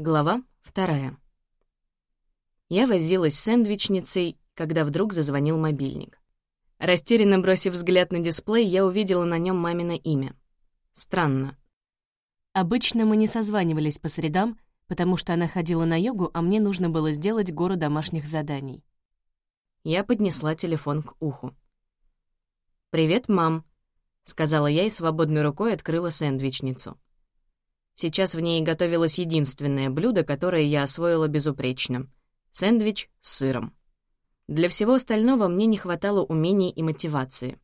Глава вторая. Я возилась с сэндвичницей, когда вдруг зазвонил мобильник. Растерянно бросив взгляд на дисплей, я увидела на нем мамино имя. Странно. Обычно мы не созванивались по средам, потому что она ходила на йогу, а мне нужно было сделать гору домашних заданий. Я поднесла телефон к уху. «Привет, мам», — сказала я и свободной рукой открыла сэндвичницу. Сейчас в ней готовилось единственное блюдо, которое я освоила безупречно — сэндвич с сыром. Для всего остального мне не хватало умений и мотивации.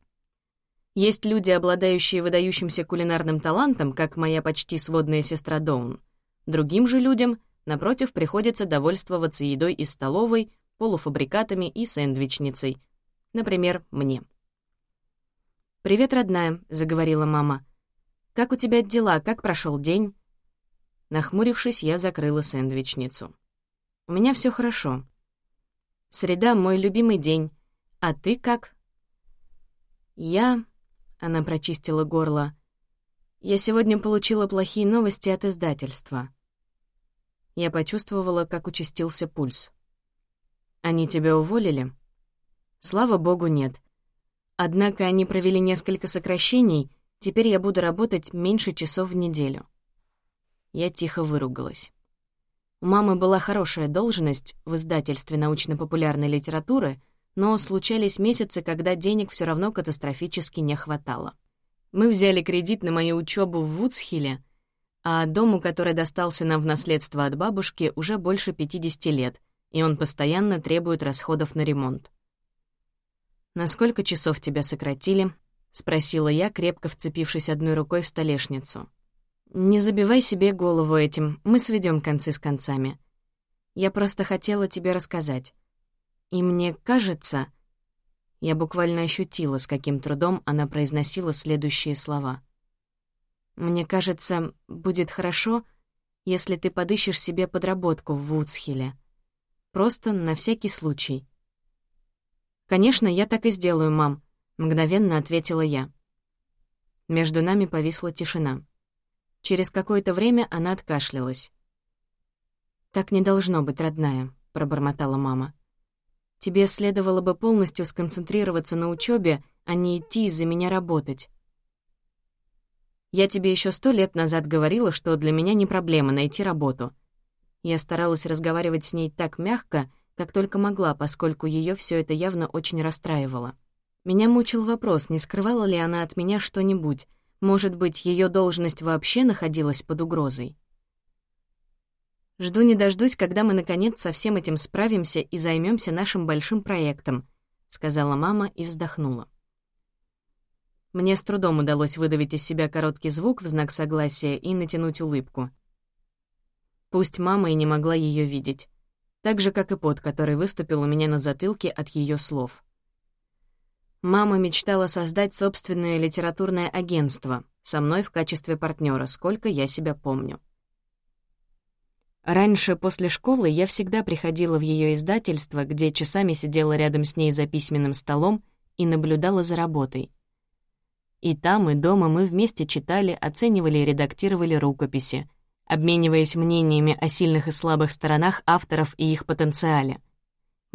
Есть люди, обладающие выдающимся кулинарным талантом, как моя почти сводная сестра Доун. Другим же людям, напротив, приходится довольствоваться едой из столовой, полуфабрикатами и сэндвичницей. Например, мне. «Привет, родная», — заговорила мама. «Как у тебя дела? Как прошел день?» Нахмурившись, я закрыла сэндвичницу. «У меня все хорошо. Среда — мой любимый день. А ты как?» «Я...» — она прочистила горло. «Я сегодня получила плохие новости от издательства». Я почувствовала, как участился пульс. «Они тебя уволили?» «Слава богу, нет. Однако они провели несколько сокращений, теперь я буду работать меньше часов в неделю». Я тихо выругалась. У мамы была хорошая должность в издательстве научно-популярной литературы, но случались месяцы, когда денег все равно катастрофически не хватало. Мы взяли кредит на мою учебу в Вудсхилле, а дому, который достался нам в наследство от бабушки, уже больше 50 лет, и он постоянно требует расходов на ремонт. «На сколько часов тебя сократили?» — спросила я, крепко вцепившись одной рукой в столешницу. «Не забивай себе голову этим, мы сведем концы с концами. Я просто хотела тебе рассказать. И мне кажется...» Я буквально ощутила, с каким трудом она произносила следующие слова. «Мне кажется, будет хорошо, если ты подыщешь себе подработку в Вудсхилле. Просто на всякий случай». «Конечно, я так и сделаю, мам», — мгновенно ответила я. Между нами повисла тишина. Через какое-то время она откашлялась. «Так не должно быть, родная», — пробормотала мама. «Тебе следовало бы полностью сконцентрироваться на учебе, а не идти из-за меня работать. Я тебе еще сто лет назад говорила, что для меня не проблема найти работу. Я старалась разговаривать с ней так мягко, как только могла, поскольку ее все это явно очень расстраивало. Меня мучил вопрос, не скрывала ли она от меня что-нибудь, может быть, ее должность вообще находилась под угрозой? Жду не дождусь, когда мы, наконец, со всем этим справимся и займемся нашим большим проектом, — сказала мама и вздохнула. Мне с трудом удалось выдавить из себя короткий звук в знак согласия и натянуть улыбку. Пусть мама и не могла ее видеть. Так же, как и пот, который выступил у меня на затылке от ее слов. Мама мечтала создать собственное литературное агентство со мной в качестве партнера, сколько я себя помню. Раньше, после школы, я всегда приходила в ее издательство, где часами сидела рядом с ней за письменным столом и наблюдала за работой. И там, и дома мы вместе читали, оценивали и редактировали рукописи, обмениваясь мнениями о сильных и слабых сторонах авторов и их потенциале.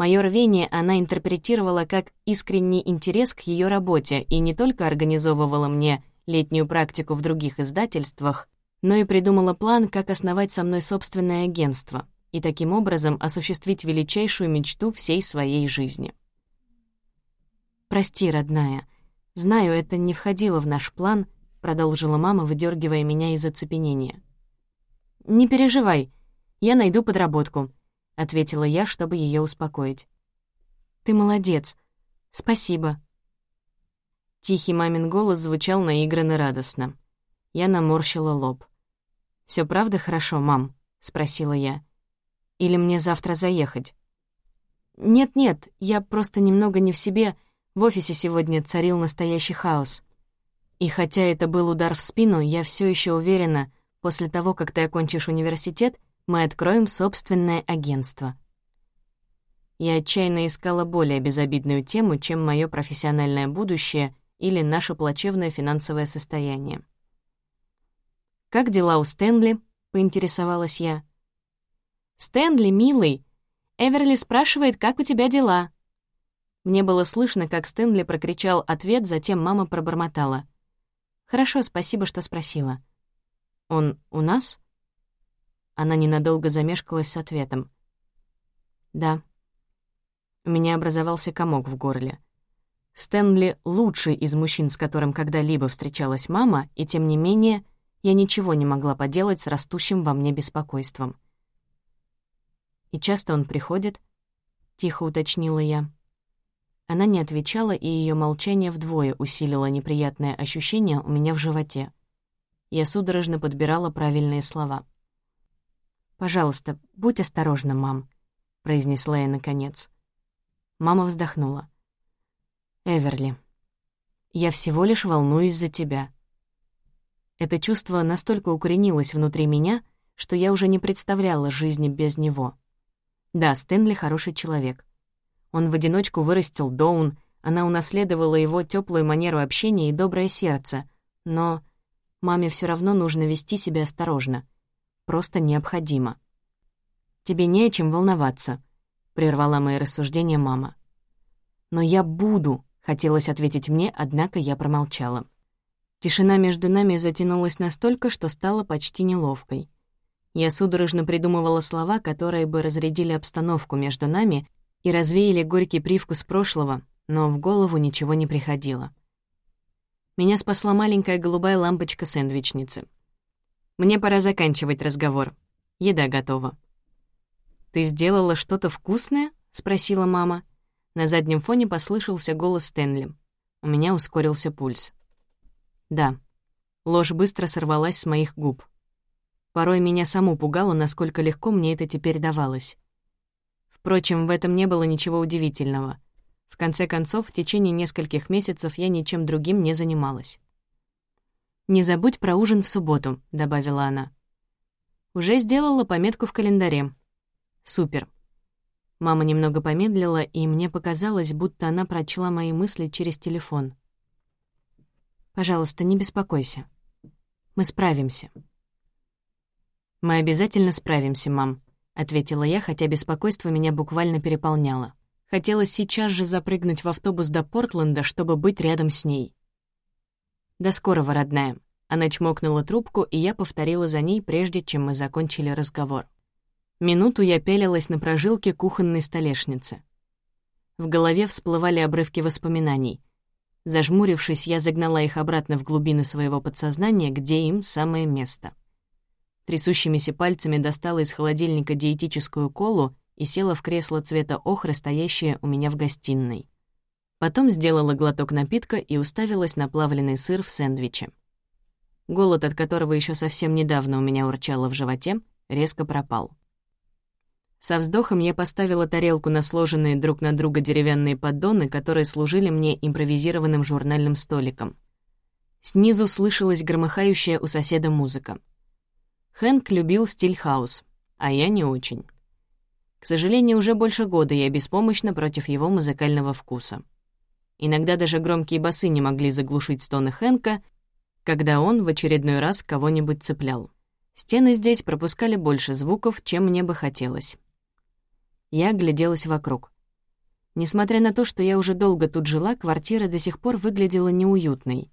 Моё рвение она интерпретировала как искренний интерес к ее работе и не только организовывала мне летнюю практику в других издательствах, но и придумала план, как основать со мной собственное агентство и таким образом осуществить величайшую мечту всей своей жизни. «Прости, родная. Знаю, это не входило в наш план», — продолжила мама, выдергивая меня из оцепенения. «Не переживай, я найду подработку ответила я, чтобы ее успокоить. «Ты молодец. Спасибо». Тихий мамин голос звучал наигранно радостно. Я наморщила лоб. Все правда хорошо, мам?» — спросила я. «Или мне завтра заехать?» «Нет-нет, я просто немного не в себе. В офисе сегодня царил настоящий хаос. И хотя это был удар в спину, я все еще уверена, после того, как ты окончишь университет, мы откроем собственное агентство. Я отчаянно искала более безобидную тему, чем мое профессиональное будущее или наше плачевное финансовое состояние. «Как дела у Стэнли?» — поинтересовалась я. «Стэнли, милый, Эверли спрашивает, как у тебя дела?» Мне было слышно, как Стэнли прокричал ответ, затем мама пробормотала. «Хорошо, спасибо, что спросила». «Он у нас?» Она ненадолго замешкалась с ответом. «Да». У меня образовался комок в горле. Стэнли — лучший из мужчин, с которым когда-либо встречалась мама, и тем не менее я ничего не могла поделать с растущим во мне беспокойством. «И часто он приходит?» — тихо уточнила я. Она не отвечала, и ее молчание вдвое усилило неприятное ощущение у меня в животе. Я судорожно подбирала правильные слова. «Пожалуйста, будь осторожна, мам», — произнесла я наконец. Мама вздохнула. Эверли, я всего лишь волнуюсь за тебя. Это чувство настолько укоренилось внутри меня, что я уже не представляла жизни без него. Да, Стэнли хороший человек. Он в одиночку вырастил Доун, она унаследовала его теплую манеру общения и доброе сердце, но маме все равно нужно вести себя осторожно. Просто необходимо. «Тебе не о чем волноваться», — прервала мои рассуждения мама. «Но я буду», Хотелось ответить мне, однако я промолчала. Тишина между нами затянулась настолько, что стала почти неловкой. Я судорожно придумывала слова, которые бы разрядили обстановку между нами и развеяли горький привкус прошлого, но в голову ничего не приходило. Меня спасла маленькая голубая лампочка сэндвичницы. «Мне пора заканчивать разговор. Еда готова». «Ты сделала что-то вкусное?» — спросила мама. На заднем фоне послышался голос Стэнли. У меня ускорился пульс. Да, ложь быстро сорвалась с моих губ. Порой меня саму пугало, насколько легко мне это теперь давалось. Впрочем, в этом не было ничего удивительного. В конце концов, в течение нескольких месяцев я ничем другим не занималась. «Не забудь про ужин в субботу», — добавила она. «Уже сделала пометку в календаре». «Супер. Мама немного помедлила, и мне показалось, будто она прочла мои мысли через телефон. «Пожалуйста, не беспокойся. Мы справимся». «Мы обязательно справимся, мам», — ответила я, хотя беспокойство меня буквально переполняло. Хотелось сейчас же запрыгнуть в автобус до Портленда, чтобы быть рядом с ней. «До скорого, родная». Она чмокнула трубку, и я повторила за ней, прежде чем мы закончили разговор. Минуту я пялилась на прожилке кухонной столешницы. В голове всплывали обрывки воспоминаний. Зажмурившись, я загнала их обратно в глубины своего подсознания, где им самое место. Трясущимися пальцами достала из холодильника диетическую колу и села в кресло цвета охры, стоящее у меня в гостиной. Потом сделала глоток напитка и уставилась на плавленый сыр в сэндвиче. Голод, от которого еще совсем недавно у меня урчало в животе, резко пропал. Со вздохом я поставила тарелку на сложенные друг на друга деревянные поддоны, которые служили мне импровизированным журнальным столиком. Снизу слышалась громыхающая у соседа музыка. Хэнк любил стиль хаус, а я не очень. К сожалению, уже больше года я беспомощна против его музыкального вкуса. Иногда даже громкие басы не могли заглушить стоны Хэнка, когда он в очередной раз кого-нибудь цеплял. Стены здесь пропускали больше звуков, чем мне бы хотелось. Я огляделась вокруг. Несмотря на то, что я уже долго тут жила, квартира до сих пор выглядела неуютной.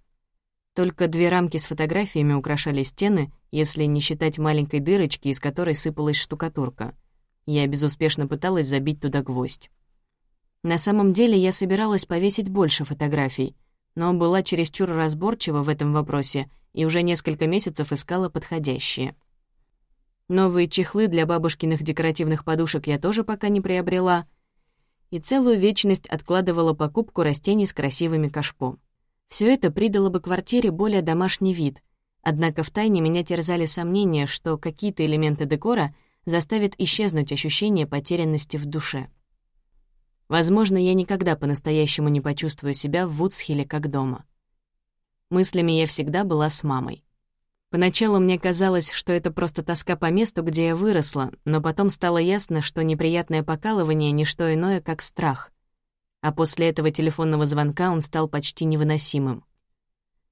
Только две рамки с фотографиями украшали стены, если не считать маленькой дырочки, из которой сыпалась штукатурка. Я безуспешно пыталась забить туда гвоздь. На самом деле я собиралась повесить больше фотографий, но была чересчур разборчива в этом вопросе и уже несколько месяцев искала подходящие. Новые чехлы для бабушкиных декоративных подушек я тоже пока не приобрела. И целую вечность откладывала покупку растений с красивыми кашпо. Все это придало бы квартире более домашний вид. Однако втайне меня терзали сомнения, что какие-то элементы декора заставят исчезнуть ощущение потерянности в душе. Возможно, я никогда по-настоящему не почувствую себя в Вудсхилле как дома. Мыслями я всегда была с мамой. Поначалу мне казалось, что это просто тоска по месту, где я выросла, но потом стало ясно, что неприятное покалывание — не что иное, как страх. А после этого телефонного звонка он стал почти невыносимым.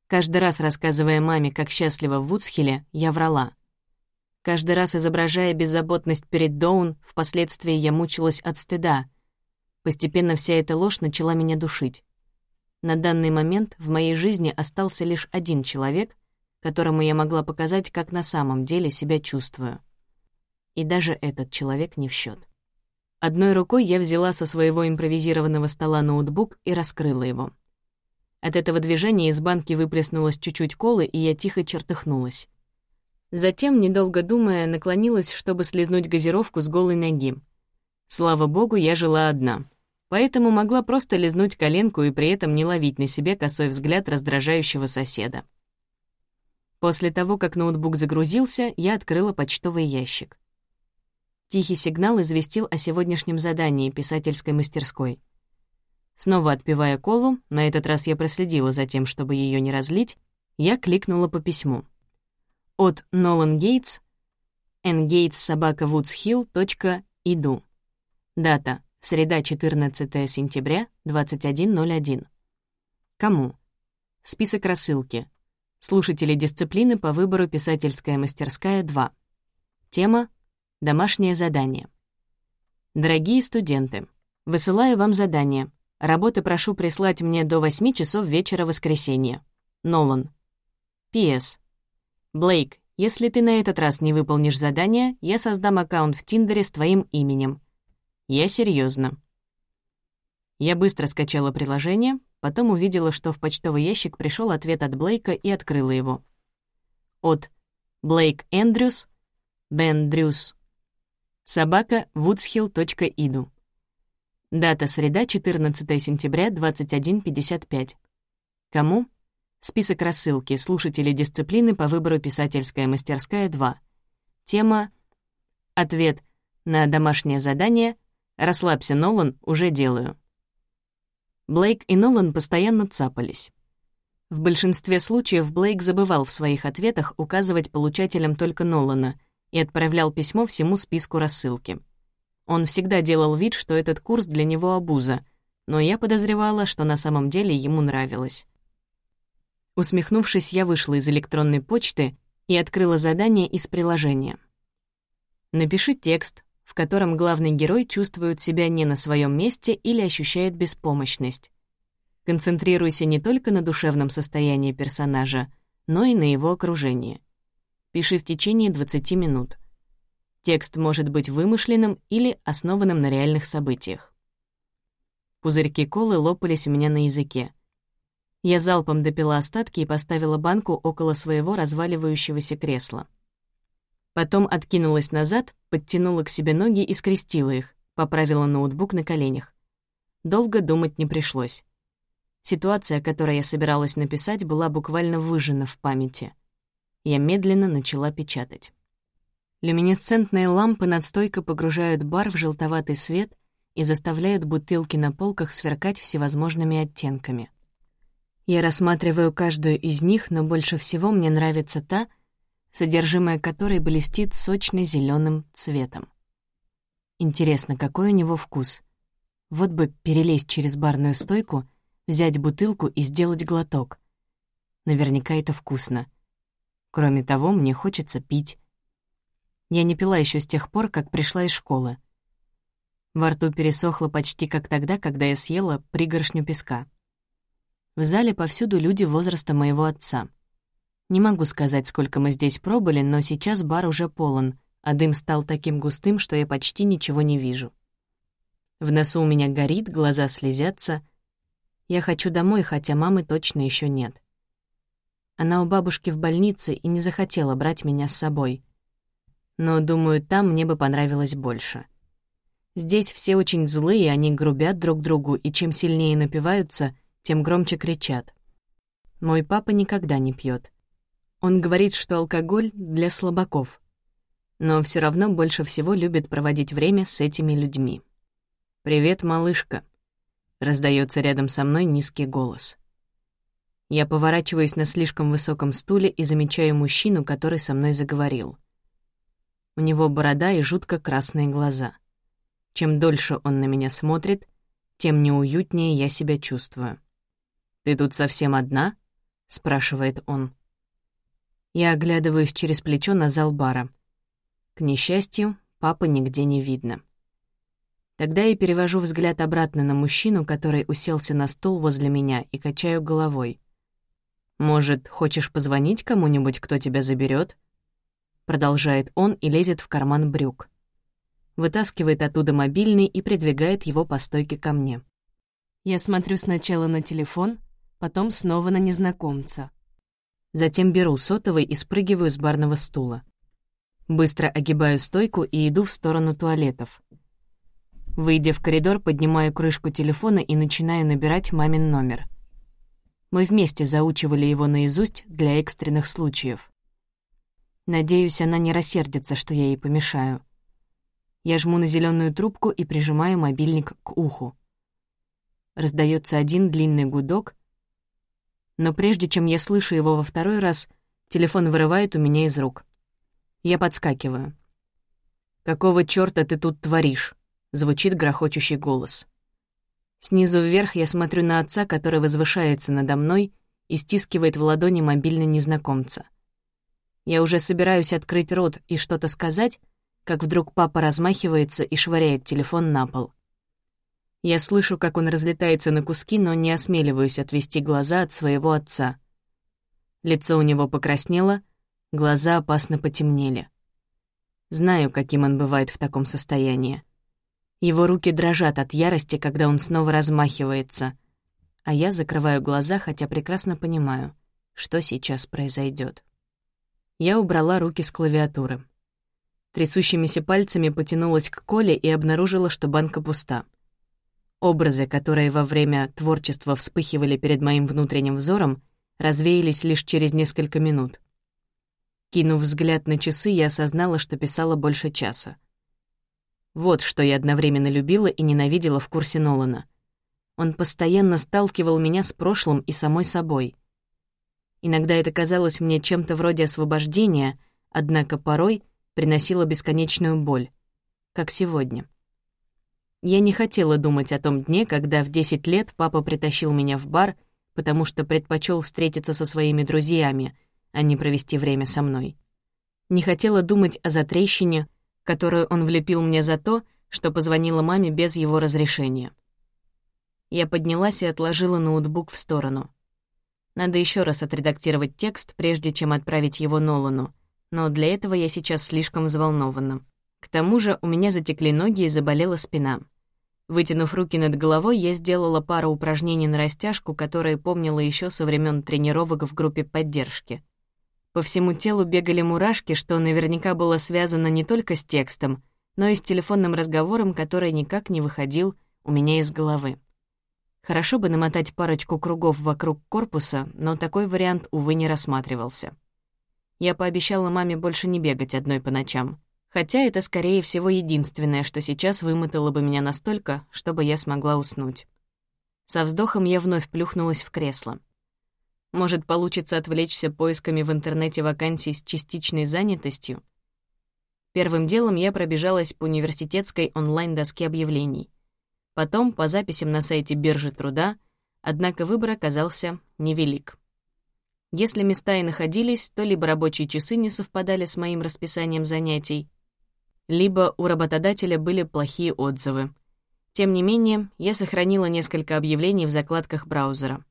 Каждый раз рассказывая маме, как счастлива в Вудсхилле, я врала. Каждый раз изображая беззаботность перед Доун, впоследствии я мучилась от стыда. Постепенно вся эта ложь начала меня душить. На данный момент в моей жизни остался лишь один человек, которому я могла показать, как на самом деле себя чувствую. И даже этот человек не в счет. Одной рукой я взяла со своего импровизированного стола ноутбук и раскрыла его. От этого движения из банки выплеснулось чуть-чуть колы, и я тихо чертыхнулась. Затем, недолго думая, наклонилась, чтобы слезнуть газировку с голой ноги. Слава богу, я жила одна. Поэтому могла просто лизнуть коленку и при этом не ловить на себе косой взгляд раздражающего соседа. После того, как ноутбук загрузился, я открыла почтовый ящик. Тихий сигнал известил о сегодняшнем задании писательской мастерской. Снова отпивая колу, на этот раз я проследила за тем, чтобы ее не разлить, я кликнула по письму. От Нолан Гейтс, ngates.sobakawoodshill.edu. Дата — среда, 14 сентября, 21.01. Кому? Список рассылки. Слушатели дисциплины по выбору «Писательская мастерская 2». Тема Домашнее задание. Дорогие студенты, высылаю вам задание. Работы прошу прислать мне до 8 часов вечера воскресенья. Нолан. П.С. Блейк, если ты на этот раз не выполнишь задание, я создам аккаунт в Тиндере с твоим именем. Я серьезно. Я быстро скачала приложение, потом увидела, что в почтовый ящик пришел ответ от Блейка и открыла его. От Блейк Эндрюс, Бен Дрюс, собака woodshill.edu. Дата среда, 14 сентября, 21.55. Кому? Список рассылки. Слушатели дисциплины по выбору «Писательская мастерская 2». Тема «Ответ на домашнее задание. Расслабься, Нолан, уже делаю». Блейк и Нолан постоянно цапались. В большинстве случаев Блейк забывал в своих ответах указывать получателям только Нолана — и отправлял письмо всему списку рассылки. Он всегда делал вид, что этот курс для него обуза, но я подозревала, что на самом деле ему нравилось. Усмехнувшись, я вышла из электронной почты и открыла задание из приложения. Напиши текст, в котором главный герой чувствует себя не на своем месте или ощущает беспомощность. Концентрируйся не только на душевном состоянии персонажа, но и на его окружении. Пиши в течение 20 минут. Текст может быть вымышленным или основанным на реальных событиях. Пузырьки колы лопались у меня на языке. Я залпом допила остатки и поставила банку около своего разваливающегося кресла. Потом откинулась назад, подтянула к себе ноги и скрестила их, поправила ноутбук на коленях. Долго думать не пришлось. Ситуация, которую я собиралась написать, была буквально выжжена в памяти — я медленно начала печатать. Люминесцентные лампы над стойкой погружают бар в желтоватый свет и заставляют бутылки на полках сверкать всевозможными оттенками. Я рассматриваю каждую из них, но больше всего мне нравится та, содержимое которой блестит сочно зеленым цветом. Интересно, какой у него вкус? Вот бы перелезть через барную стойку, взять бутылку и сделать глоток. Наверняка это вкусно. Кроме того, мне хочется пить. Я не пила еще с тех пор, как пришла из школы. Во рту пересохло почти как тогда, когда я съела пригоршню песка. В зале повсюду люди возраста моего отца. Не могу сказать, сколько мы здесь пробыли, но сейчас бар уже полон, а дым стал таким густым, что я почти ничего не вижу. В носу у меня горит, глаза слезятся. Я хочу домой, хотя мамы точно еще нет. Она у бабушки в больнице и не захотела брать меня с собой. Но, думаю, там мне бы понравилось больше. Здесь все очень злые, они грубят друг другу, и чем сильнее напиваются, тем громче кричат. Мой папа никогда не пьет. Он говорит, что алкоголь для слабаков. Но все равно больше всего любит проводить время с этими людьми. «Привет, малышка», — раздается рядом со мной низкий голос. Я поворачиваюсь на слишком высоком стуле и замечаю мужчину, который со мной заговорил. У него борода и жутко красные глаза. Чем дольше он на меня смотрит, тем неуютнее я себя чувствую. «Ты тут совсем одна?» — спрашивает он. Я оглядываюсь через плечо на зал бара. К несчастью, папы нигде не видно. Тогда я перевожу взгляд обратно на мужчину, который уселся на стул возле меня, и качаю головой. «Может, хочешь позвонить кому-нибудь, кто тебя заберет? Продолжает он и лезет в карман брюк. Вытаскивает оттуда мобильный и придвигает его по стойке ко мне. Я смотрю сначала на телефон, потом снова на незнакомца. Затем беру сотовый и спрыгиваю с барного стула. Быстро огибаю стойку и иду в сторону туалетов. Выйдя в коридор, поднимаю крышку телефона и начинаю набирать мамин номер. Мы вместе заучивали его наизусть для экстренных случаев. Надеюсь, она не рассердится, что я ей помешаю. Я жму на зеленую трубку и прижимаю мобильник к уху. Раздается один длинный гудок, но прежде чем я слышу его во второй раз, телефон вырывает у меня из рук. Я подскакиваю. «Какого чёрта ты тут творишь?» звучит грохочущий голос. Снизу вверх я смотрю на отца, который возвышается надо мной и стискивает в ладони мобильный незнакомца. Я уже собираюсь открыть рот и что-то сказать, как вдруг папа размахивается и швыряет телефон на пол. Я слышу, как он разлетается на куски, но не осмеливаюсь отвести глаза от своего отца. Лицо у него покраснело, глаза опасно потемнели. Знаю, каким он бывает в таком состоянии. Его руки дрожат от ярости, когда он снова размахивается, а я закрываю глаза, хотя прекрасно понимаю, что сейчас произойдет. Я убрала руки с клавиатуры. Трясущимися пальцами потянулась к Коле и обнаружила, что банка пуста. Образы, которые во время творчества вспыхивали перед моим внутренним взором, развеялись лишь через несколько минут. Кинув взгляд на часы, я осознала, что писала больше часа. Вот что я одновременно любила и ненавидела в курсе Нолана. Он постоянно сталкивал меня с прошлым и самой собой. Иногда это казалось мне чем-то вроде освобождения, однако порой приносило бесконечную боль, как сегодня. Я не хотела думать о том дне, когда в 10 лет папа притащил меня в бар, потому что предпочел встретиться со своими друзьями, а не провести время со мной. Не хотела думать о затрещине, которую он влепил мне за то, что позвонила маме без его разрешения. Я поднялась и отложила ноутбук в сторону. Надо еще раз отредактировать текст, прежде чем отправить его Нолану, но для этого я сейчас слишком взволнована. К тому же у меня затекли ноги и заболела спина. Вытянув руки над головой, я сделала пару упражнений на растяжку, которые помнила еще со времен тренировок в группе поддержки — по всему телу бегали мурашки, что наверняка было связано не только с текстом, но и с телефонным разговором, который никак не выходил у меня из головы. Хорошо бы намотать парочку кругов вокруг корпуса, но такой вариант, увы, не рассматривался. Я пообещала маме больше не бегать одной по ночам, хотя это, скорее всего, единственное, что сейчас вымотало бы меня настолько, чтобы я смогла уснуть. Со вздохом я вновь плюхнулась в кресло. Может, получится отвлечься поисками в интернете вакансий с частичной занятостью? Первым делом я пробежалась по университетской онлайн-доске объявлений. Потом по записям на сайте биржи труда, однако выбор оказался невелик. Если места и находились, то либо рабочие часы не совпадали с моим расписанием занятий, либо у работодателя были плохие отзывы. Тем не менее, я сохранила несколько объявлений в закладках браузера.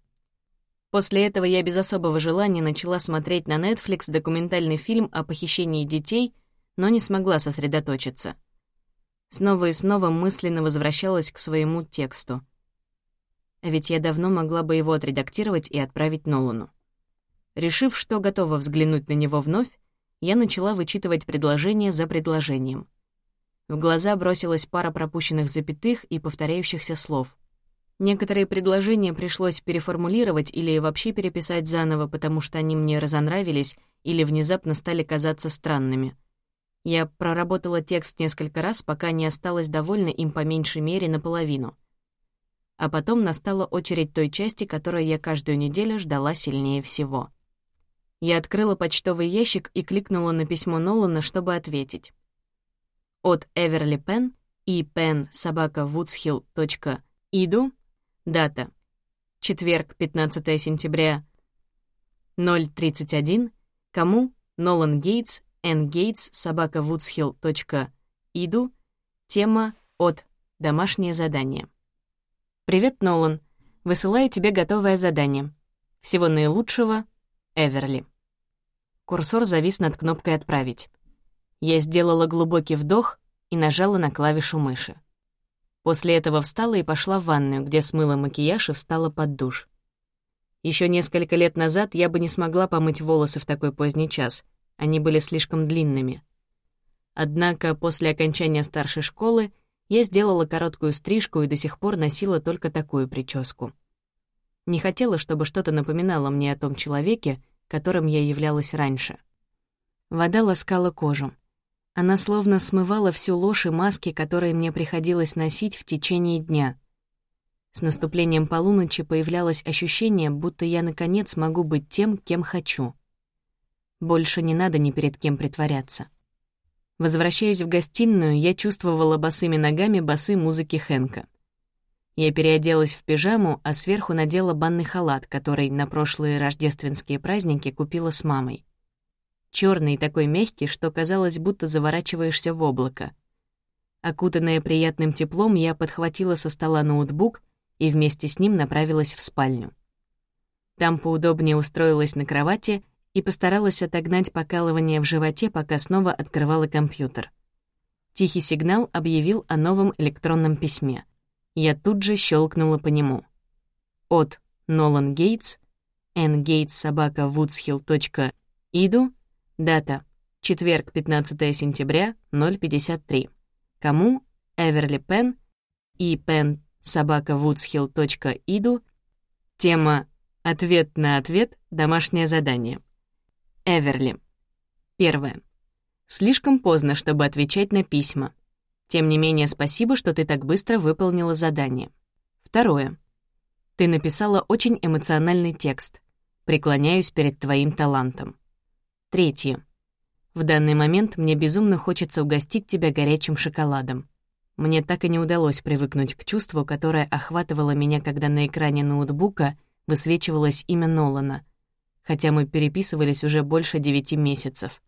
После этого я без особого желания начала смотреть на Netflix документальный фильм о похищении детей, но не смогла сосредоточиться. Снова и снова мысленно возвращалась к своему тексту. А ведь я давно могла бы его отредактировать и отправить Нолану. Решив, что готова взглянуть на него вновь, я начала вычитывать предложение за предложением. В глаза бросилась пара пропущенных запятых и повторяющихся слов — Некоторые предложения пришлось переформулировать или вообще переписать заново, потому что они мне разонравились или внезапно стали казаться странными. Я проработала текст несколько раз, пока не осталась довольна им по меньшей мере наполовину. А потом настала очередь той части, которую я каждую неделю ждала сильнее всего. Я открыла почтовый ящик и кликнула на письмо Нолана, чтобы ответить. От Эверли Пен и Пен собака Иду Дата. Четверг, 15 сентября, 0.31. Кому? Нолан Гейтс, ngates собака Иду. Тема от «Домашнее задание». «Привет, Нолан. Высылаю тебе готовое задание. Всего наилучшего. Эверли». Курсор завис над кнопкой «Отправить». Я сделала глубокий вдох и нажала на клавишу мыши. После этого встала и пошла в ванную, где смыла макияж и встала под душ. Еще несколько лет назад я бы не смогла помыть волосы в такой поздний час, они были слишком длинными. Однако после окончания старшей школы я сделала короткую стрижку и до сих пор носила только такую прическу. Не хотела, чтобы что-то напоминало мне о том человеке, которым я являлась раньше. Вода ласкала кожу. Она словно смывала всю ложь и маски, которые мне приходилось носить в течение дня. С наступлением полуночи появлялось ощущение, будто я, наконец, могу быть тем, кем хочу. Больше не надо ни перед кем притворяться. Возвращаясь в гостиную, я чувствовала босыми ногами басы музыки Хэнка. Я переоделась в пижаму, а сверху надела банный халат, который на прошлые рождественские праздники купила с мамой черный такой мягкий, что казалось, будто заворачиваешься в облако. Окутанная приятным теплом, я подхватила со стола ноутбук и вместе с ним направилась в спальню. Там поудобнее устроилась на кровати и постаралась отогнать покалывание в животе, пока снова открывала компьютер. Тихий сигнал объявил о новом электронном письме. Я тут же щелкнула по нему. От Нолан Гейтс, ngate.sobaka.woodshill.edu Дата. Четверг, 15 сентября, 053. Кому? Эверли Пен и Пен собака Иду. Тема «Ответ на ответ. Домашнее задание». Эверли. Первое. Слишком поздно, чтобы отвечать на письма. Тем не менее, спасибо, что ты так быстро выполнила задание. Второе. Ты написала очень эмоциональный текст. Преклоняюсь перед твоим талантом. Третье. В данный момент мне безумно хочется угостить тебя горячим шоколадом. Мне так и не удалось привыкнуть к чувству, которое охватывало меня, когда на экране ноутбука высвечивалось имя Нолана, хотя мы переписывались уже больше девяти месяцев.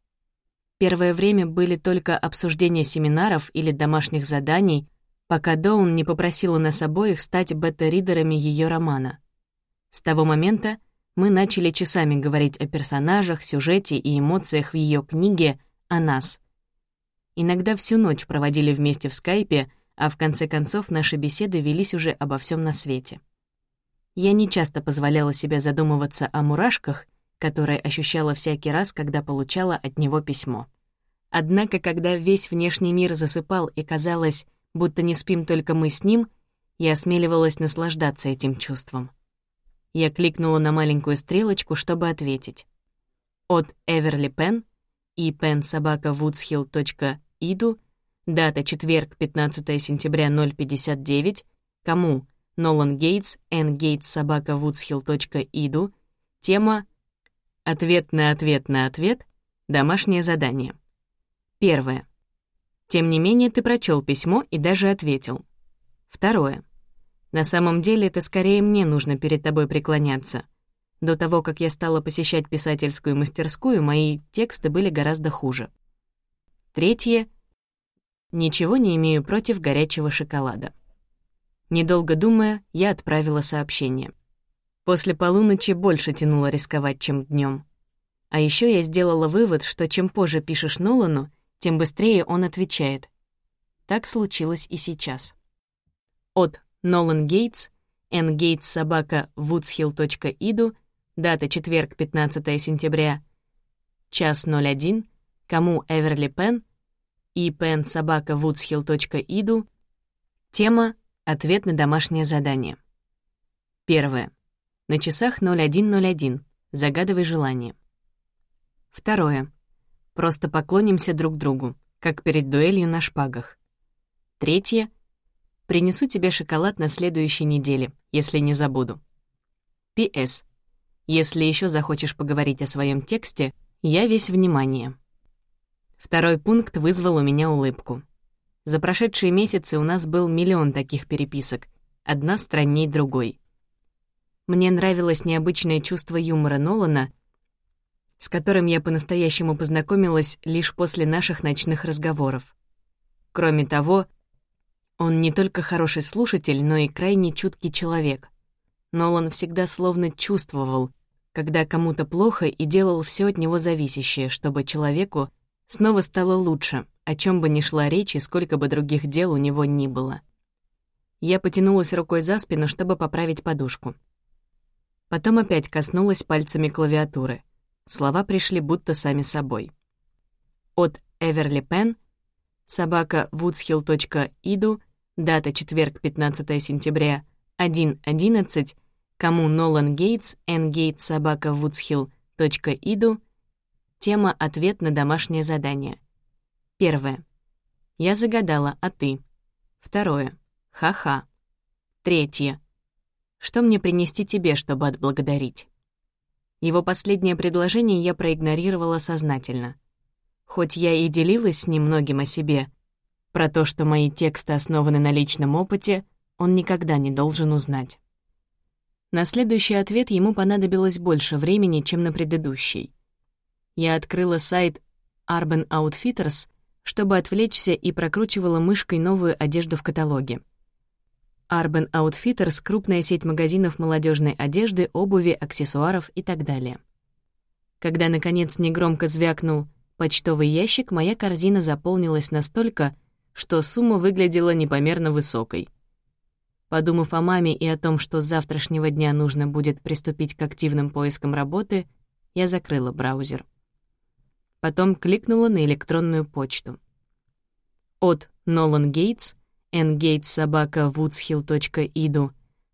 Первое время были только обсуждения семинаров или домашних заданий, пока Доун не попросила нас обоих стать бета-ридерами ее романа. С того момента мы начали часами говорить о персонажах, сюжете и эмоциях в ее книге «О нас». Иногда всю ночь проводили вместе в скайпе, а в конце концов наши беседы велись уже обо всем на свете. Я не часто позволяла себе задумываться о мурашках, которые ощущала всякий раз, когда получала от него письмо. Однако, когда весь внешний мир засыпал и казалось, будто не спим только мы с ним, я осмеливалась наслаждаться этим чувством. Я кликнула на маленькую стрелочку, чтобы ответить. От Эверли Пен и pensobakawoodshill.edu, дата четверг, 15 сентября 059, кому Нолан Гейтс, ngate.sobakawoodshill.edu, тема «Ответ на ответ на ответ. Домашнее задание». Первое. Тем не менее, ты прочел письмо и даже ответил. Второе. На самом деле это скорее мне нужно перед тобой преклоняться. До того, как я стала посещать писательскую мастерскую, мои тексты были гораздо хуже. Третье. Ничего не имею против горячего шоколада. Недолго думая, я отправила сообщение. После полуночи больше тянуло рисковать, чем днем. А еще я сделала вывод, что чем позже пишешь Нолану, тем быстрее он отвечает. Так случилось и сейчас. От Нолан Гейтс, Гейтс собака woodshill.edu, дата четверг, 15 сентября, час 01, кому Эверли Пен, и Пен собака woodshill.edu, тема «Ответ на домашнее задание». Первое. На часах 01.01. Загадывай желание. Второе. Просто поклонимся друг другу, как перед дуэлью на шпагах. Третье. Принесу тебе шоколад на следующей неделе, если не забуду. П.С. Если еще захочешь поговорить о своем тексте, я весь внимание. Второй пункт вызвал у меня улыбку. За прошедшие месяцы у нас был миллион таких переписок, одна странней другой. Мне нравилось необычное чувство юмора Нолана с которым я по-настоящему познакомилась лишь после наших ночных разговоров. Кроме того, он не только хороший слушатель, но и крайне чуткий человек. Нолан всегда словно чувствовал, когда кому-то плохо и делал все от него зависящее, чтобы человеку снова стало лучше, о чем бы ни шла речь и сколько бы других дел у него ни было. Я потянулась рукой за спину, чтобы поправить подушку. Потом опять коснулась пальцами клавиатуры. Слова пришли будто сами собой. От Эверли Пен, собака woodshill.edu, дата четверг, 15 сентября, 1.11, кому Нолан Гейтс, ngate собака woodshill.edu, тема «Ответ на домашнее задание». Первое. Я загадала, а ты? Второе. Ха-ха. Третье. Что мне принести тебе, чтобы отблагодарить? Его последнее предложение я проигнорировала сознательно. Хоть я и делилась с ним многим о себе, про то, что мои тексты основаны на личном опыте, он никогда не должен узнать. На следующий ответ ему понадобилось больше времени, чем на предыдущий. Я открыла сайт Urban Outfitters, чтобы отвлечься и прокручивала мышкой новую одежду в каталоге. Urban Outfitters — крупная сеть магазинов молодежной одежды, обуви, аксессуаров и так далее. Когда, наконец, негромко звякнул почтовый ящик, моя корзина заполнилась настолько, что сумма выглядела непомерно высокой. Подумав о маме и о том, что с завтрашнего дня нужно будет приступить к активным поискам работы, я закрыла браузер. Потом кликнула на электронную почту. От Нолан Гейтс — ngatesobaka.woodshill.edu.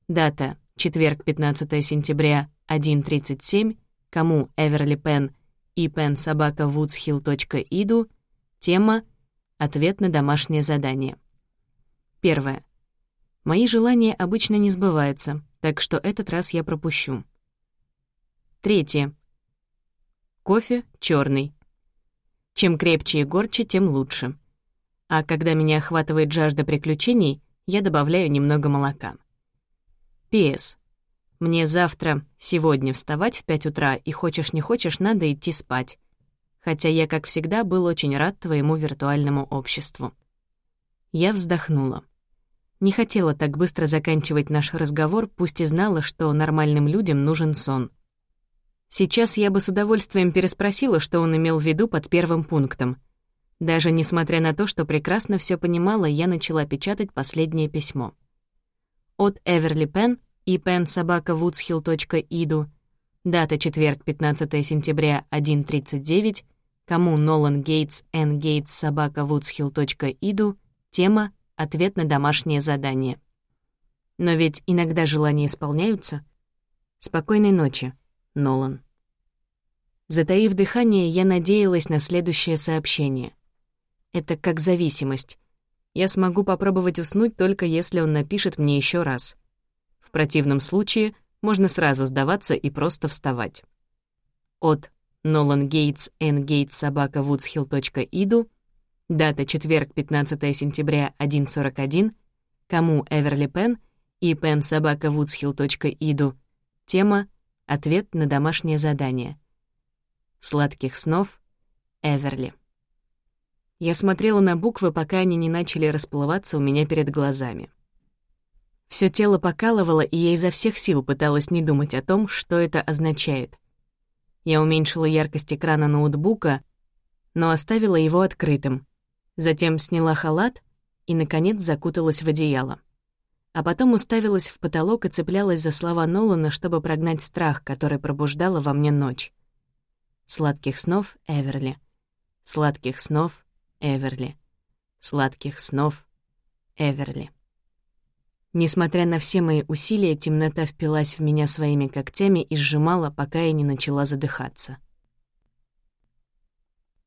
Дата — четверг, 15 сентября, 1.37. Кому Эверли Пен и pensobaka.woodshill.edu. Тема — ответ на домашнее задание. Первое. Мои желания обычно не сбываются, так что этот раз я пропущу. Третье. Кофе черный. Чем крепче и горче, тем лучше а когда меня охватывает жажда приключений, я добавляю немного молока. П.С. Мне завтра, сегодня вставать в пять утра, и хочешь не хочешь, надо идти спать. Хотя я, как всегда, был очень рад твоему виртуальному обществу. Я вздохнула. Не хотела так быстро заканчивать наш разговор, пусть и знала, что нормальным людям нужен сон. Сейчас я бы с удовольствием переспросила, что он имел в виду под первым пунктом — даже несмотря на то, что прекрасно все понимала, я начала печатать последнее письмо. От Эверли Пен и pensobakawoodshill.edu. Дата четверг, 15 сентября, 1.39. Кому Нолан Гейтс, Н. Гейтс, woodshill.edu. Тема «Ответ на домашнее задание». Но ведь иногда желания исполняются. Спокойной ночи, Нолан. Затаив дыхание, я надеялась на следующее сообщение — это как зависимость. Я смогу попробовать уснуть только если он напишет мне еще раз. В противном случае можно сразу сдаваться и просто вставать. От Нолан Гейтс, woodshill.edu, дата четверг, 15 сентября, 1.41, кому Эверли Пен и Пен тема «Ответ на домашнее задание». Сладких снов, Эверли. Я смотрела на буквы, пока они не начали расплываться у меня перед глазами. Всё тело покалывало, и я изо всех сил пыталась не думать о том, что это означает. Я уменьшила яркость экрана ноутбука, но оставила его открытым. Затем сняла халат и, наконец, закуталась в одеяло. А потом уставилась в потолок и цеплялась за слова Нолана, чтобы прогнать страх, который пробуждала во мне ночь. Сладких снов, Эверли. Сладких снов, Эверли. Сладких снов, Эверли. Несмотря на все мои усилия, темнота впилась в меня своими когтями и сжимала, пока я не начала задыхаться.